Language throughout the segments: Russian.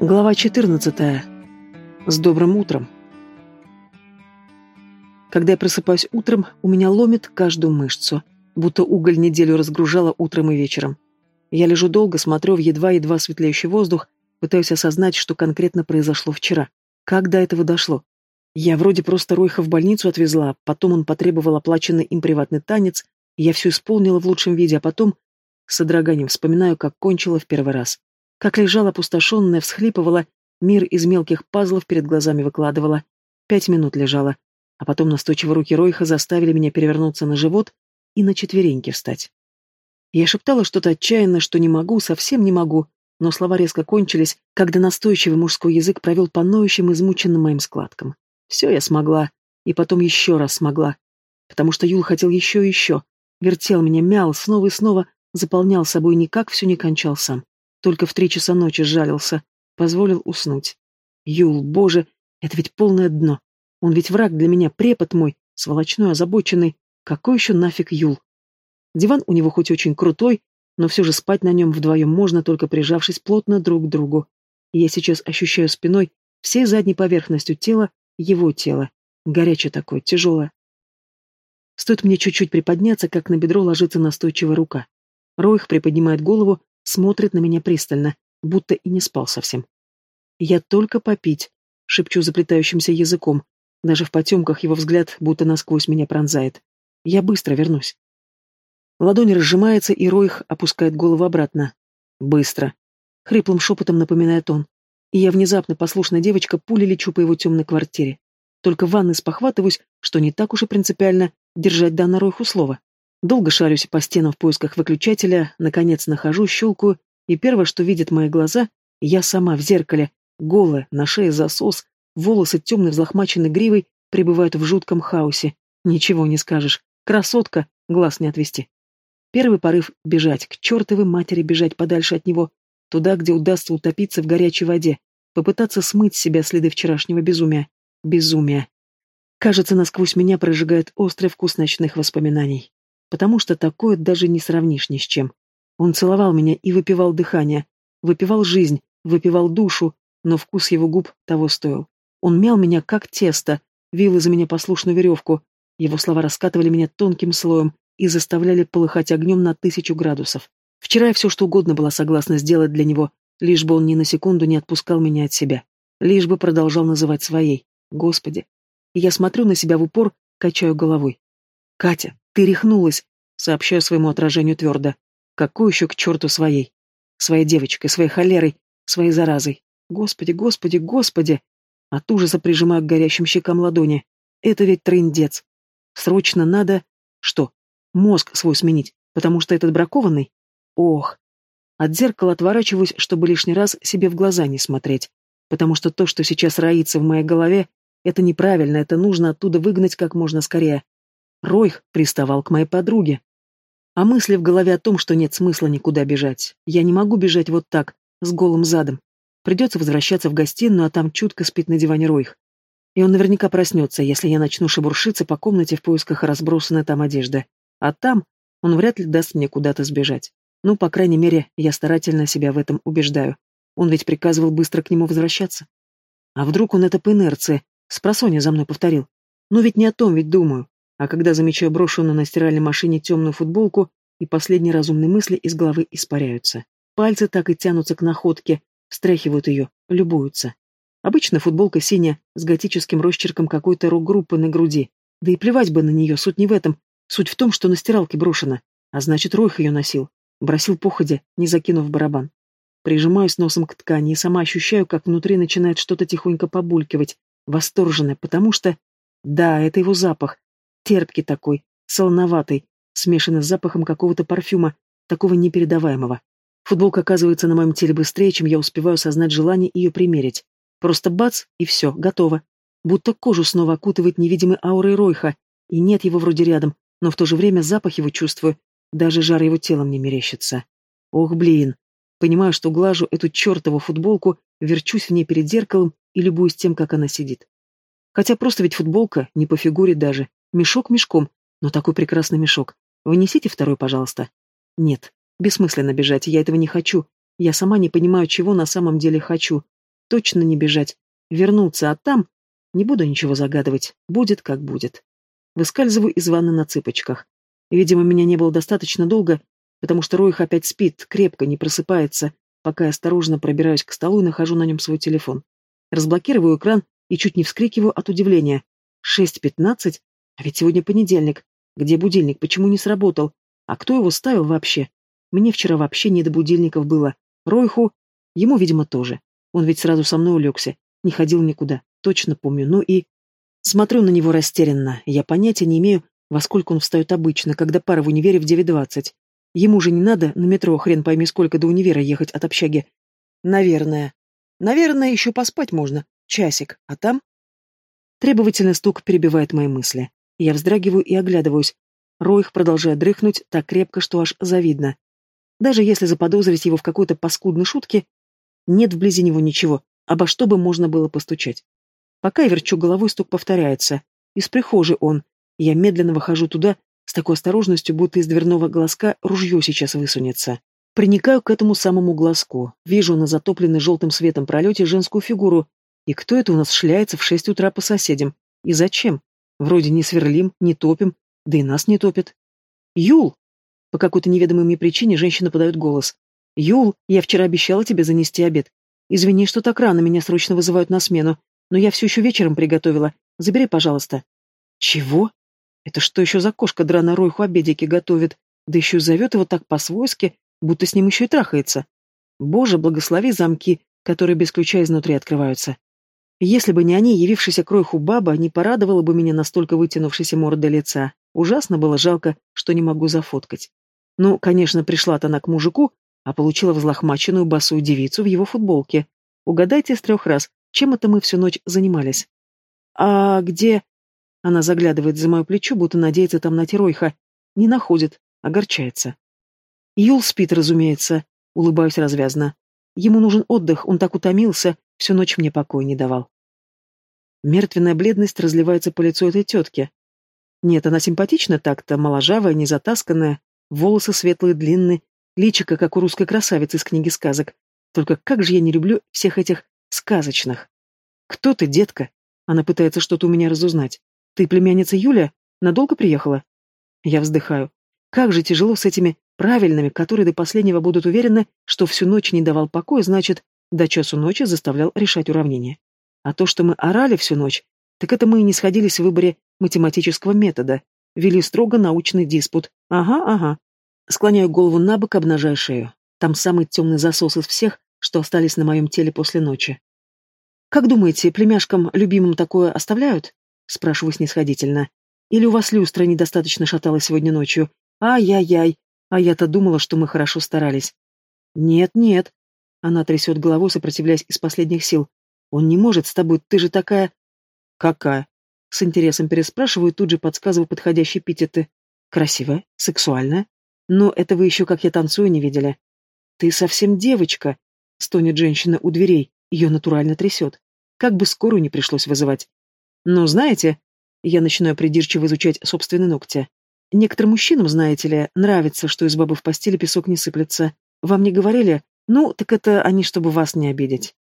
Глава 14. С добрым утром. Когда я просыпаюсь утром, у меня ломит каждую мышцу, будто уголь неделю разгружала утром и вечером. Я лежу долго, смотрю в едва-едва светлеющий воздух, пытаюсь осознать, что конкретно произошло вчера. Как до этого дошло? Я вроде просто Ройха в больницу отвезла, потом он потребовал оплаченный им приватный танец, я все исполнила в лучшем виде, а потом с содроганием вспоминаю, как кончила в первый раз. Как лежала опустошенная, всхлипывала, мир из мелких пазлов перед глазами выкладывала. Пять минут лежала, а потом настойчиво руки Ройха заставили меня перевернуться на живот и на четвереньки встать. Я шептала что-то отчаянно, что не могу, совсем не могу, но слова резко кончились, когда настойчивый мужской язык провел по ноющим, измученным моим складкам. Все я смогла, и потом еще раз смогла, потому что Юл хотел еще и еще, вертел меня, мял, снова и снова, заполнял собой никак все не кончал сам. Только в три часа ночи сжалился, позволил уснуть. Юл, боже, это ведь полное дно. Он ведь враг для меня, препод мой, сволочной, озабоченный. Какой еще нафиг Юл? Диван у него хоть очень крутой, но все же спать на нем вдвоем можно, только прижавшись плотно друг к другу. Я сейчас ощущаю спиной, всей задней поверхностью тела, его тело. Горячее такое, тяжелое. Стоит мне чуть-чуть приподняться, как на бедро ложится настойчивая рука. Ройх приподнимает голову, смотрит на меня пристально, будто и не спал совсем. «Я только попить», — шепчу заплетающимся языком. Даже в потемках его взгляд будто насквозь меня пронзает. «Я быстро вернусь». Ладонь разжимается, и Ройх опускает голову обратно. «Быстро», — хриплым шепотом напоминает он. И я внезапно, послушная девочка, пулей лечу по его темной квартире. Только в ванной спохватываюсь, что не так уж и принципиально держать Дана Ройху слово. Долго шарюсь по стенам в поисках выключателя, наконец нахожу, щелкаю, и первое, что видят мои глаза, я сама в зеркале, голая, на шее засос, волосы темной взлохмаченной гривой пребывают в жутком хаосе. Ничего не скажешь. Красотка, глаз не отвести. Первый порыв — бежать, к чертовой матери бежать подальше от него, туда, где удастся утопиться в горячей воде, попытаться смыть с себя следы вчерашнего безумия. Безумия. Кажется, насквозь меня прожигает острый вкус ночных воспоминаний потому что такое даже не сравнишь ни с чем. Он целовал меня и выпивал дыхание, выпивал жизнь, выпивал душу, но вкус его губ того стоил. Он мял меня, как тесто, вил из меня послушную веревку. Его слова раскатывали меня тонким слоем и заставляли полыхать огнем на тысячу градусов. Вчера я все что угодно была согласна сделать для него, лишь бы он ни на секунду не отпускал меня от себя, лишь бы продолжал называть своей. Господи. И я смотрю на себя в упор, качаю головой. Катя, ты рехнулась, сообщаю своему отражению твердо. Какую еще к черту своей? Своей девочкой, своей холерой, своей заразой. Господи, господи, господи! От ужаса прижимаю к горящим щекам ладони. Это ведь трындец. Срочно надо... Что? Мозг свой сменить, потому что этот бракованный? Ох. От зеркала отворачиваюсь, чтобы лишний раз себе в глаза не смотреть. Потому что то, что сейчас роится в моей голове, это неправильно, это нужно оттуда выгнать как можно скорее. Ройх приставал к моей подруге. А мысли в голове о том, что нет смысла никуда бежать. Я не могу бежать вот так, с голым задом. Придется возвращаться в гостиную, а там чутко спит на диване Ройх. И он наверняка проснется, если я начну шебуршиться по комнате в поисках разбросанной там одежды. А там он вряд ли даст мне куда-то сбежать. Ну, по крайней мере, я старательно себя в этом убеждаю. Он ведь приказывал быстро к нему возвращаться. А вдруг он это по инерции, с просонья за мной повторил? Ну ведь не о том ведь думаю. А когда замечаю брошенную на стиральной машине темную футболку, и последние разумные мысли из головы испаряются. Пальцы так и тянутся к находке, встряхивают ее, любуются. Обычно футболка синяя, с готическим росчерком какой-то рок-группы на груди. Да и плевать бы на нее, суть не в этом. Суть в том, что на стиралке брошена. А значит, Ройх ее носил. Бросил походя, не закинув барабан. Прижимаюсь носом к ткани и сама ощущаю, как внутри начинает что-то тихонько побулькивать. Восторженная, потому что... Да, это его запах, терпкий такой, солоноватый, смешанный с запахом какого-то парфюма, такого непередаваемого. Футболка оказывается на моем теле быстрее, чем я успеваю осознать желание ее примерить. Просто бац, и все, готово. Будто кожу снова окутывает невидимый аурой Ройха, и нет его вроде рядом, но в то же время запах его чувствую, даже жар его тела мне мерещится. Ох, блин. Понимаю, что глажу эту чертову футболку, верчусь в ней перед зеркалом и любуюсь тем, как она сидит. Хотя просто ведь футболка, не по фигуре даже, Мешок мешком, но такой прекрасный мешок. Вынесите второй, пожалуйста. Нет, бессмысленно бежать, я этого не хочу. Я сама не понимаю, чего на самом деле хочу. точно не бежать. Вернуться, а там... Не буду ничего загадывать. Будет, как будет. Выскальзываю из ванны на цыпочках. Видимо, меня не было достаточно долго, потому что Ройх опять спит, крепко, не просыпается, пока я осторожно пробираюсь к столу и нахожу на нем свой телефон. Разблокирую экран и чуть не вскрикиваю от удивления. Шесть пятнадцать? А ведь сегодня понедельник. Где будильник? Почему не сработал? А кто его ставил вообще? Мне вчера вообще не до будильников было. Ройху... Ему, видимо, тоже. Он ведь сразу со мной улегся. Не ходил никуда. Точно помню. Ну и... Смотрю на него растерянно. Я понятия не имею, во сколько он встает обычно, когда пара в универе в девять двадцать. Ему же не надо на метро хрен пойми сколько до универа ехать от общаги. Наверное. Наверное, еще поспать можно. Часик. А там... Требовательный стук перебивает мои мысли. Я вздрагиваю и оглядываюсь. Ройх продолжает дрыхнуть так крепко, что аж завидно. Даже если заподозрить его в какой-то паскудной шутке, нет вблизи него ничего, обо что бы можно было постучать. Пока я верчу головой, стук повторяется. Из прихожей он. Я медленно выхожу туда, с такой осторожностью, будто из дверного глазка ружье сейчас высунется. Приникаю к этому самому глазку. Вижу на затопленной желтым светом пролете женскую фигуру. И кто это у нас шляется в шесть утра по соседям? И зачем? Вроде не сверлим, не топим, да и нас не топит. Юл! По какой-то неведомой мне причине женщина подает голос. «Юл, я вчера обещала тебе занести обед. Извини, что так рано меня срочно вызывают на смену, но я все еще вечером приготовила. Забери, пожалуйста». «Чего? Это что еще за кошка драна Ройху обедики готовит? Да еще зовет его так по-свойски, будто с ним еще и трахается. Боже, благослови замки, которые без ключа изнутри открываются. Если бы не они, явившийся к Ройху баба, не порадовала бы меня настолько вытянувшейся мордой лица. Ужасно было жалко, что не могу зафоткать. Ну, конечно, пришла-то она к мужику, а получила взлохмаченную босую девицу в его футболке. Угадайте с трех раз, чем это мы всю ночь занимались. «А где...» Она заглядывает за мое плечо, будто надеется там найти Ройха. Не находит, огорчается. Юл спит, разумеется, улыбаюсь развязно. Ему нужен отдых, он так утомился, всю ночь мне покоя не давал. Мертвенная бледность разливается по лицу этой тетки. Нет, она симпатична так-то, моложавая, незатасканная, волосы светлые, длинные, личико, как у русской красавицы из книги сказок. Только как же я не люблю всех этих сказочных. Кто ты, детка? Она пытается что-то у меня разузнать. Ты племянница Юля? Надолго приехала? Я вздыхаю. Как же тяжело с этими правильными, которые до последнего будут уверены, что всю ночь не давал покоя, значит, до часу ночи заставлял решать уравнения. А то, что мы орали всю ночь, так это мы и не сходились в выборе математического метода, вели строго научный диспут. Ага, ага. Склоняю голову на бок, обнажая шею. Там самый темный засос из всех, что остались на моем теле после ночи. «Как думаете, племяшкам любимым такое оставляют?» Спрашиваю снисходительно. «Или у вас люстра недостаточно шаталась сегодня ночью? Ай-яй-яй, а я-то думала, что мы хорошо старались». «Нет-нет», — она трясет головой, сопротивляясь из последних сил. «Он не может с тобой, ты же такая...» «Какая?» С интересом переспрашиваю, тут же подсказываю подходящие эпитеты. Красивая, сексуальная. Но это вы еще, как я танцую, не видели. Ты совсем девочка, стонет женщина у дверей, ее натурально трясет. Как бы скорую не пришлось вызывать. Но знаете, я начинаю придирчиво изучать собственные ногти. Некоторым мужчинам, знаете ли, нравится, что из бабы в постели песок не сыплется. Вам не говорили? Ну, так это они, чтобы вас не обидеть.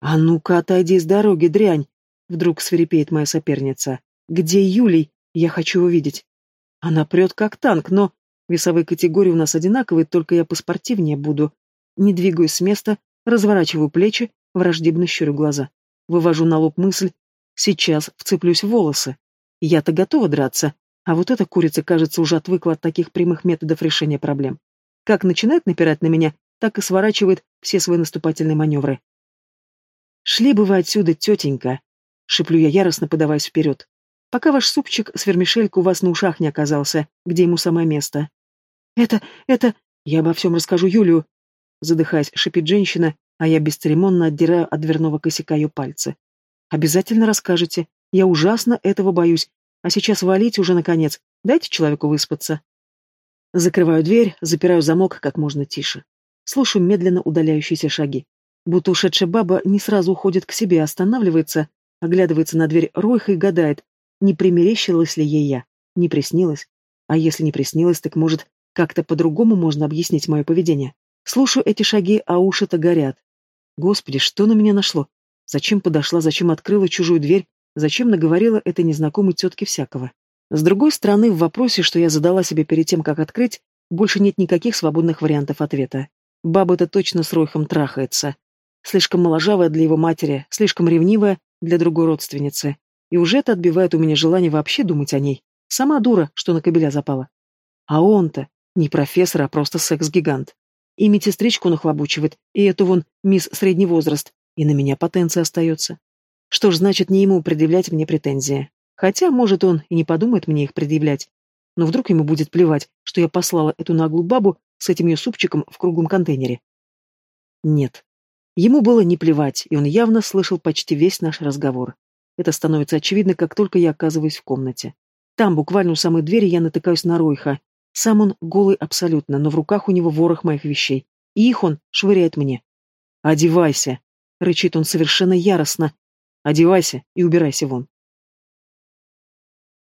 А ну-ка, отойди с дороги, дрянь, Вдруг свирепеет моя соперница. «Где Юлий? Я хочу увидеть». Она прет как танк, но... Весовые категории у нас одинаковые, только я поспортивнее буду. Не двигаюсь с места, разворачиваю плечи, враждебно щурю глаза. Вывожу на лоб мысль. Сейчас вцеплюсь в волосы. Я-то готова драться, а вот эта курица, кажется, уже отвыкла от таких прямых методов решения проблем. Как начинает напирать на меня, так и сворачивает все свои наступательные маневры. «Шли бы вы отсюда, тетенька!» — шиплю я яростно, подаваясь вперед. «Пока ваш супчик с вермишелькой у вас на ушах не оказался, где ему самое место». «Это... это... Я обо всем расскажу Юлию», — задыхаясь, шипит женщина, а я бесцеремонно отдираю от дверного косяка ее пальцы. «Обязательно расскажете. Я ужасно этого боюсь. А сейчас валите уже, наконец. Дайте человеку выспаться». Закрываю дверь, запираю замок как можно тише. Слушаю медленно удаляющиеся шаги. Будто ушедшая баба не сразу уходит к себе, останавливается, Оглядывается на дверь Ройха и гадает, не примерещилась ли ей я, не приснилось. А если не приснилось, так, может, как-то по-другому можно объяснить мое поведение. Слушаю эти шаги, а уши-то горят. Господи, что на меня нашло? Зачем подошла, зачем открыла чужую дверь, зачем наговорила этой незнакомой тетке всякого? С другой стороны, в вопросе, что я задала себе перед тем, как открыть, больше нет никаких свободных вариантов ответа. Баба-то точно с Ройхом трахается. Слишком моложавая для его матери, слишком ревнивая для другой родственницы. И уже это отбивает у меня желание вообще думать о ней. Сама дура, что на кобеля запала. А он-то не профессор, а просто секс-гигант. И медсестричку нахлобучивает, и эту вон мисс средний возраст, и на меня потенция остается. Что ж, значит, не ему предъявлять мне претензии. Хотя, может, он и не подумает мне их предъявлять. Но вдруг ему будет плевать, что я послала эту наглую бабу с этим ее супчиком в круглом контейнере. Нет. Ему было не плевать, и он явно слышал почти весь наш разговор. Это становится очевидно, как только я оказываюсь в комнате. Там, буквально у самой двери, я натыкаюсь на Ройха. Сам он голый абсолютно, но в руках у него ворох моих вещей. И их он швыряет мне. «Одевайся!» — рычит он совершенно яростно. «Одевайся и убирайся вон».